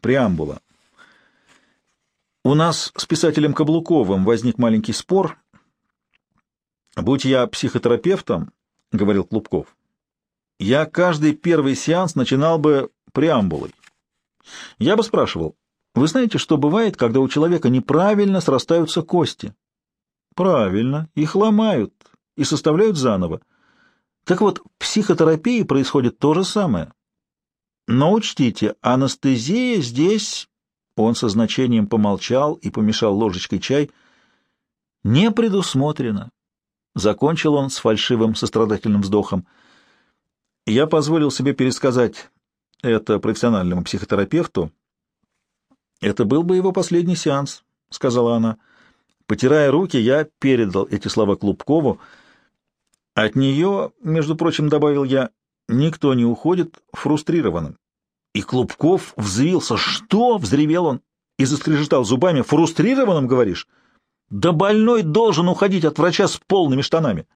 Преамбула. У нас с писателем Каблуковым возник маленький спор. Будь я психотерапевтом, — говорил Клубков, — я каждый первый сеанс начинал бы преамбулой. Я бы спрашивал, вы знаете, что бывает, когда у человека неправильно срастаются кости? Правильно, их ломают и составляют заново. Так вот, в психотерапии происходит то же самое. Но учтите, анестезия здесь... Он со значением помолчал и помешал ложечкой чай. Не предусмотрено. Закончил он с фальшивым сострадательным вздохом. Я позволил себе пересказать это профессиональному психотерапевту. Это был бы его последний сеанс, сказала она. Потирая руки, я передал эти слова Клубкову. От нее, между прочим, добавил я, никто не уходит фрустрированным. И Клубков взвился. «Что?» — взревел он и заскрежетал зубами. «Фрустрированным, говоришь? Да больной должен уходить от врача с полными штанами!»